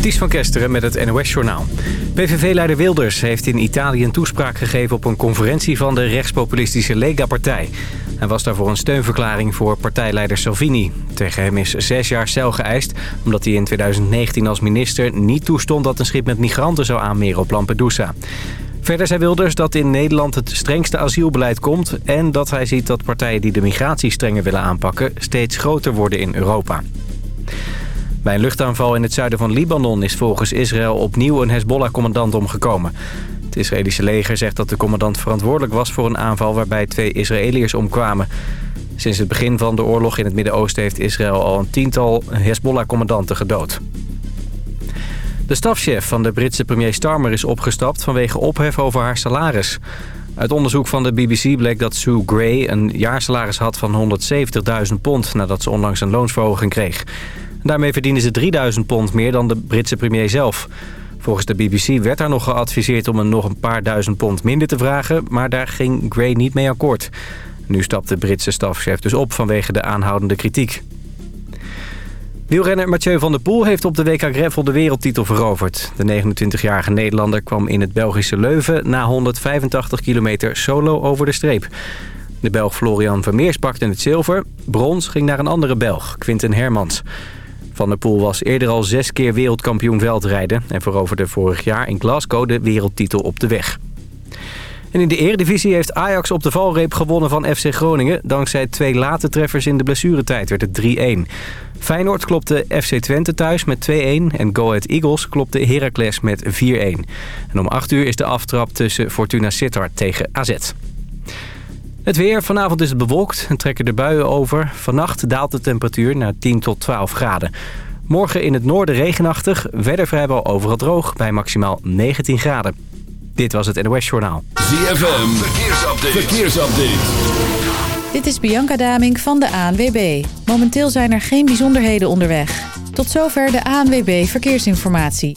Ties van Kesteren met het NOS-journaal. PVV-leider Wilders heeft in Italië een toespraak gegeven... op een conferentie van de rechtspopulistische Lega-partij. Hij was daarvoor een steunverklaring voor partijleider Salvini. Tegen hem is zes jaar cel geëist... omdat hij in 2019 als minister niet toestond... dat een schip met migranten zou aanmeren op Lampedusa. Verder zei Wilders dat in Nederland het strengste asielbeleid komt... en dat hij ziet dat partijen die de migratie strenger willen aanpakken... steeds groter worden in Europa. Bij een luchtaanval in het zuiden van Libanon is volgens Israël opnieuw een Hezbollah-commandant omgekomen. Het Israëlische leger zegt dat de commandant verantwoordelijk was voor een aanval waarbij twee Israëliërs omkwamen. Sinds het begin van de oorlog in het Midden-Oosten heeft Israël al een tiental Hezbollah-commandanten gedood. De stafchef van de Britse premier Starmer is opgestapt vanwege ophef over haar salaris. Uit onderzoek van de BBC bleek dat Sue Gray een jaarsalaris had van 170.000 pond... nadat ze onlangs een loonsverhoging kreeg. Daarmee verdienen ze 3000 pond meer dan de Britse premier zelf. Volgens de BBC werd haar nog geadviseerd om een nog een paar duizend pond minder te vragen... maar daar ging Gray niet mee akkoord. Nu stapt de Britse stafchef dus op vanwege de aanhoudende kritiek. Wielrenner Mathieu van der Poel heeft op de WK Greffel de wereldtitel veroverd. De 29-jarige Nederlander kwam in het Belgische Leuven na 185 kilometer solo over de streep. De Belg Florian Vermeers pakte het zilver. Brons ging naar een andere Belg, Quinten Hermans. Van der Poel was eerder al zes keer wereldkampioen veldrijden... en veroverde vorig jaar in Glasgow de wereldtitel op de weg. En in de eredivisie heeft Ajax op de valreep gewonnen van FC Groningen. Dankzij twee late treffers in de blessuretijd werd het 3-1. Feyenoord klopte FC Twente thuis met 2-1 en Go Ahead Eagles klopte Heracles met 4-1. En om 8 uur is de aftrap tussen Fortuna Sittard tegen AZ. Het weer. Vanavond is het bewolkt en trekken de buien over. Vannacht daalt de temperatuur naar 10 tot 12 graden. Morgen in het noorden regenachtig. Verder vrijwel overal droog bij maximaal 19 graden. Dit was het NOS Journaal. ZFM. Verkeersupdate. Verkeersupdate. Dit is Bianca Daming van de ANWB. Momenteel zijn er geen bijzonderheden onderweg. Tot zover de ANWB Verkeersinformatie.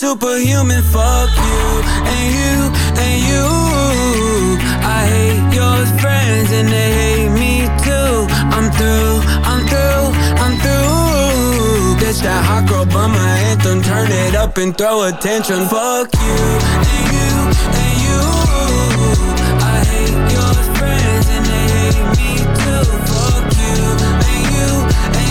superhuman. Fuck you and you and you. I hate your friends and they hate me too. I'm through, I'm through, I'm through. This that hot girl bummer anthem. Turn it up and throw attention. Fuck you and you and you. I hate your friends and they hate me too. Fuck you and you and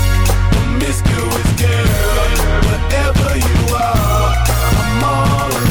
Promiscuous girl, whatever you are, I'm all alone,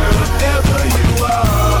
you are,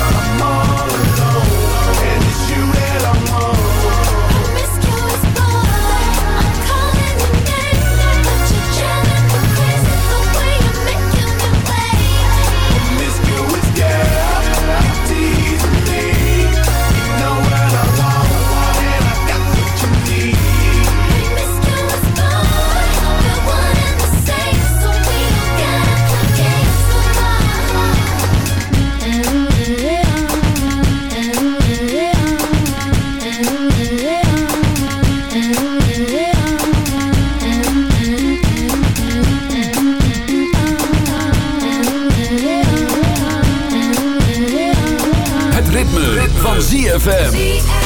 ZFM.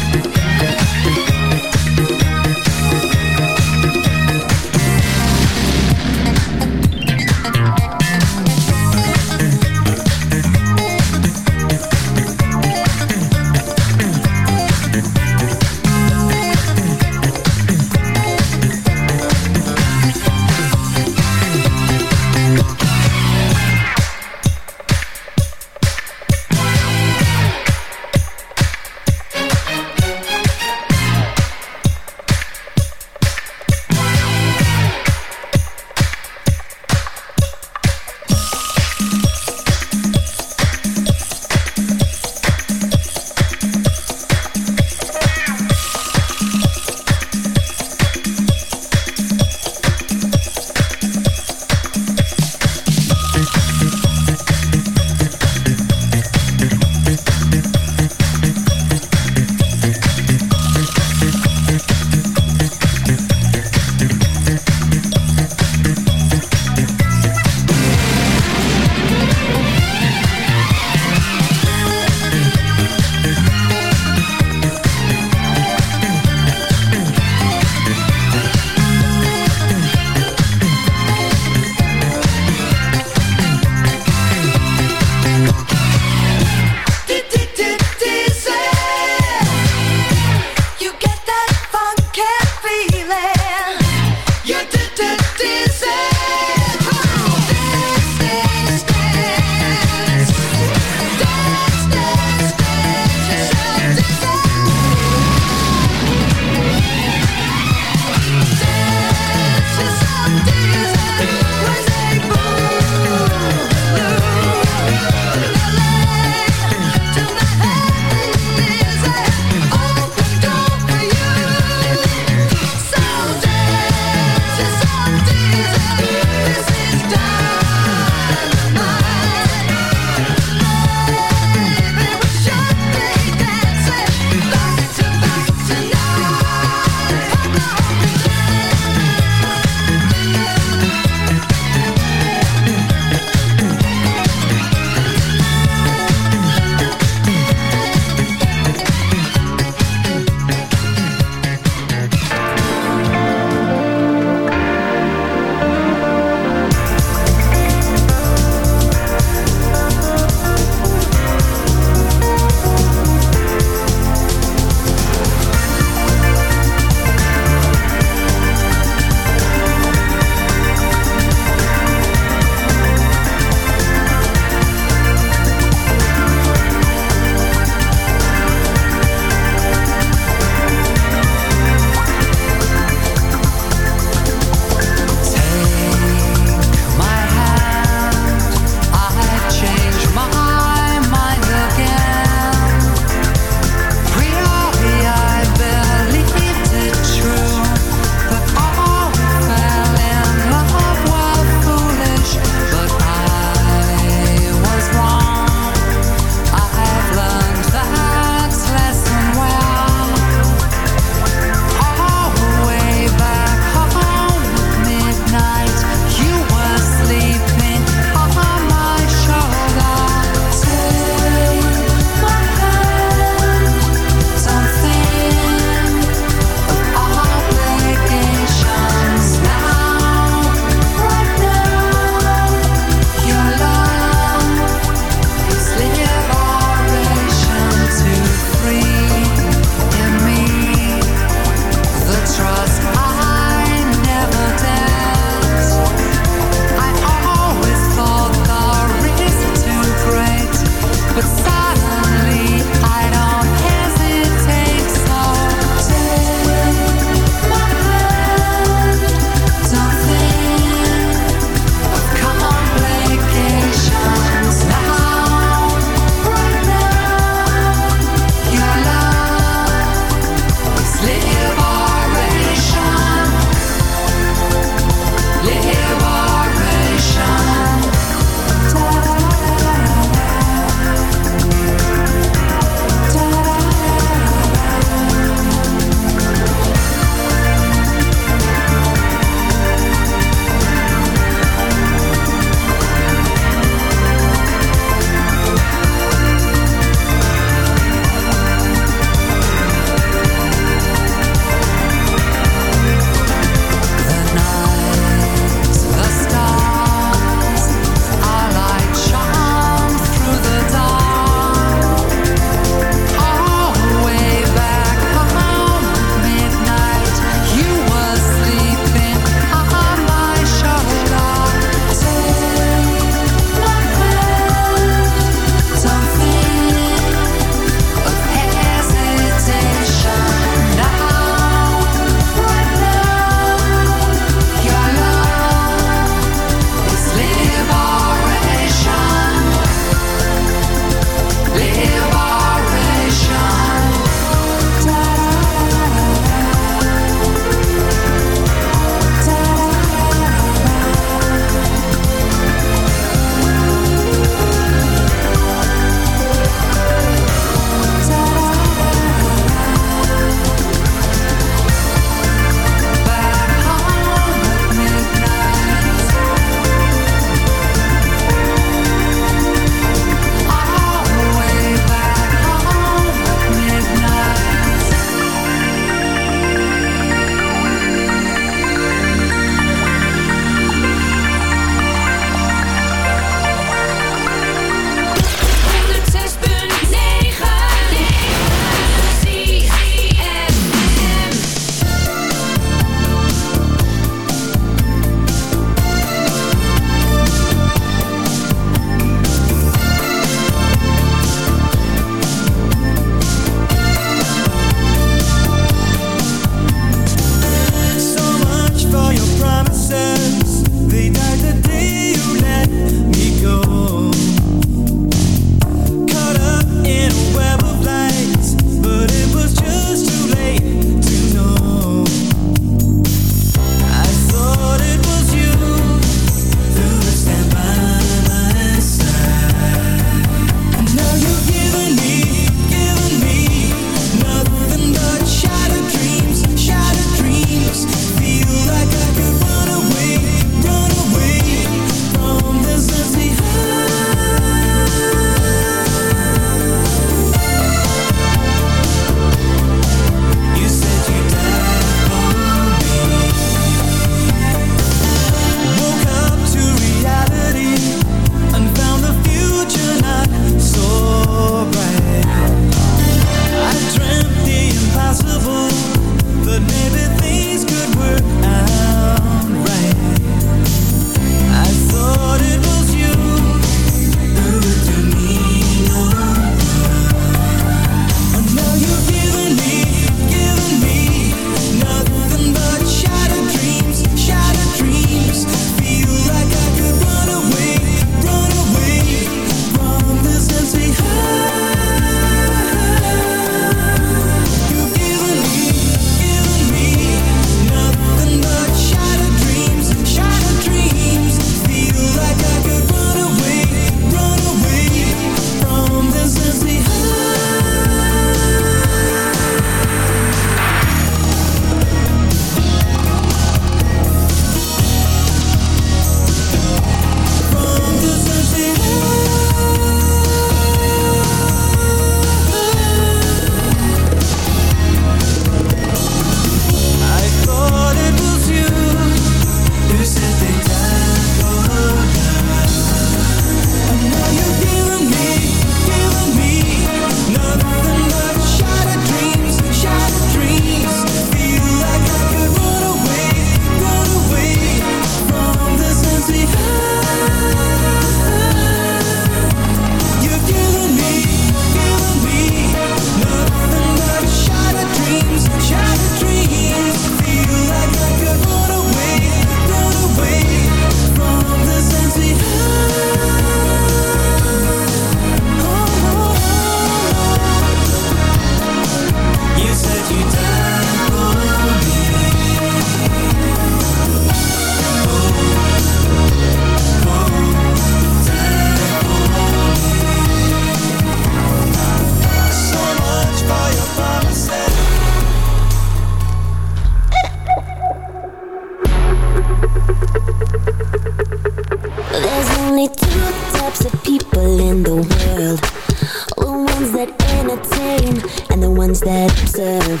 entertain and the ones that observe.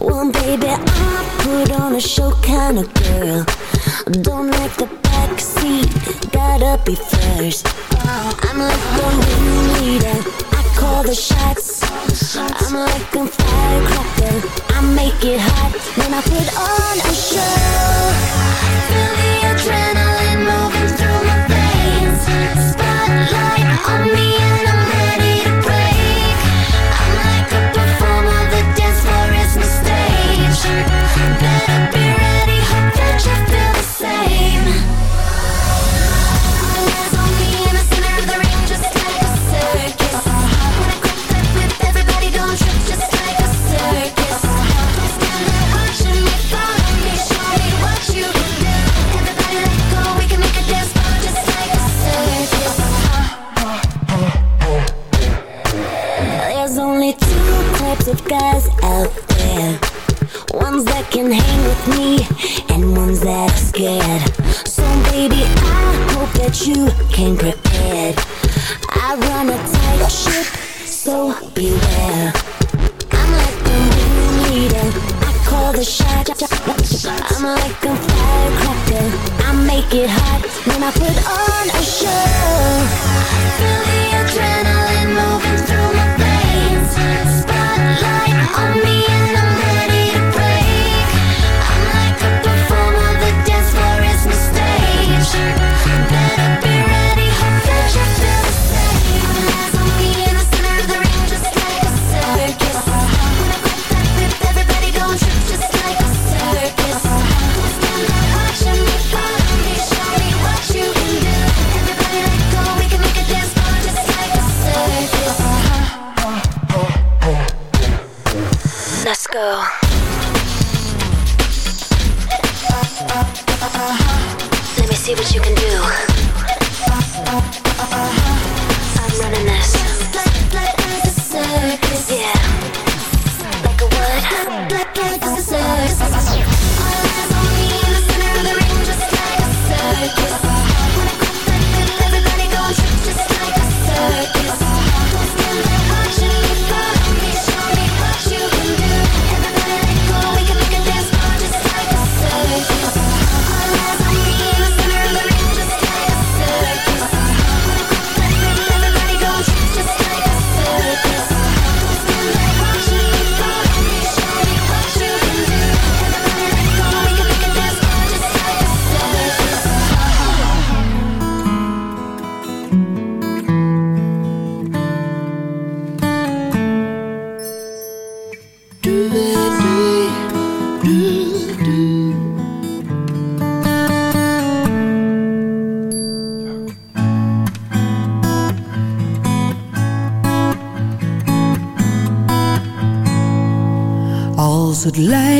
Well, baby, I put on a show kind of girl. Don't like the backseat, gotta be first. I'm like the ringleader, I call the shots. I'm like a firecracker, I make it hot when I put on a show. came prepared. I run a tight ship, so beware. I'm like the ringleader, I call the shots. I'm like a firecracker, I make it hot when I put on a shirt. see what you can do. I'm running this. Yeah. Black a black Like, circus.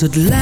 het lijkt.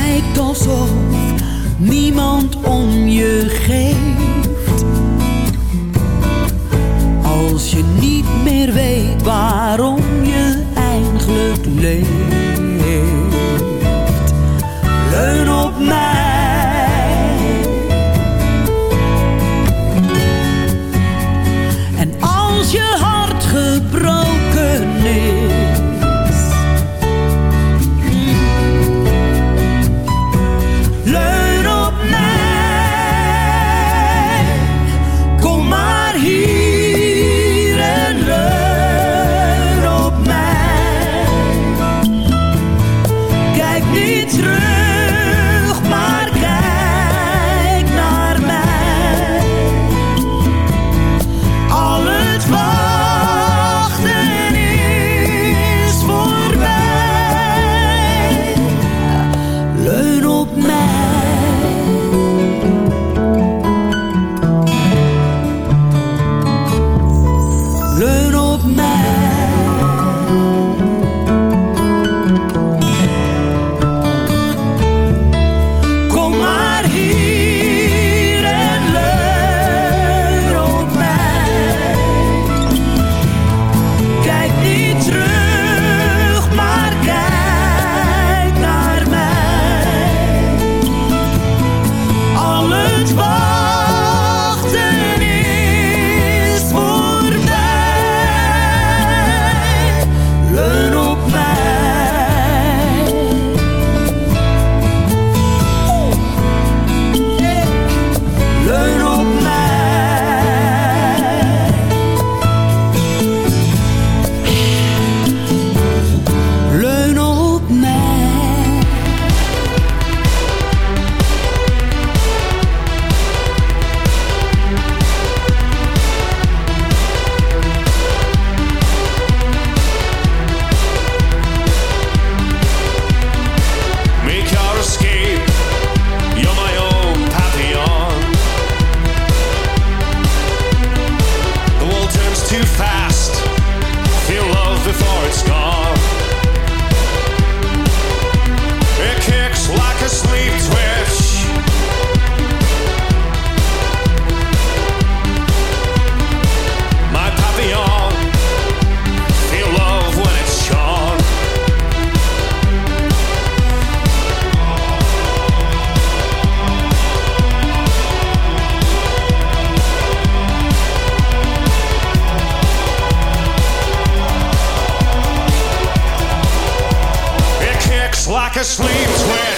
sleeps with.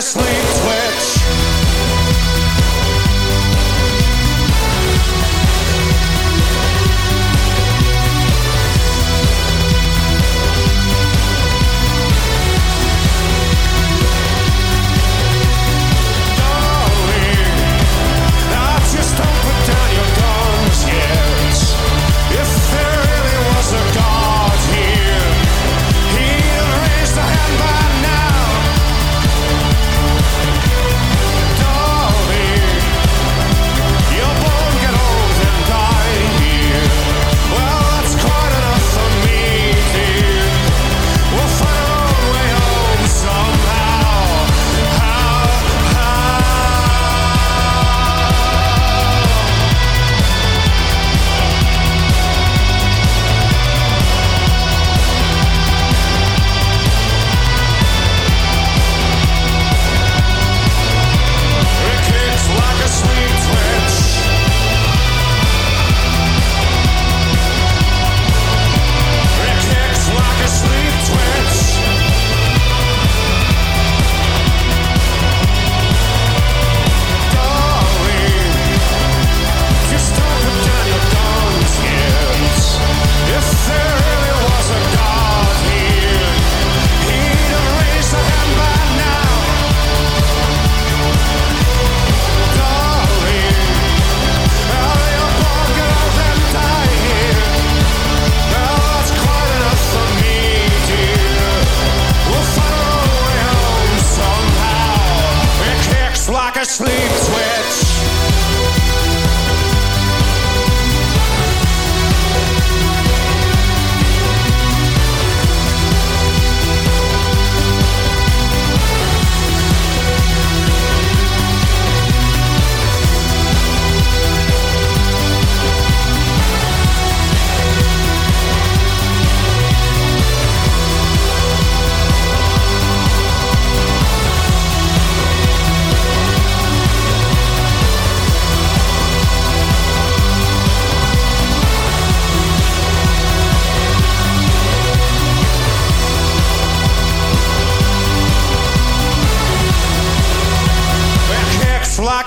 your sleep twitch. a sleep switch.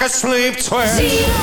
asleep twins.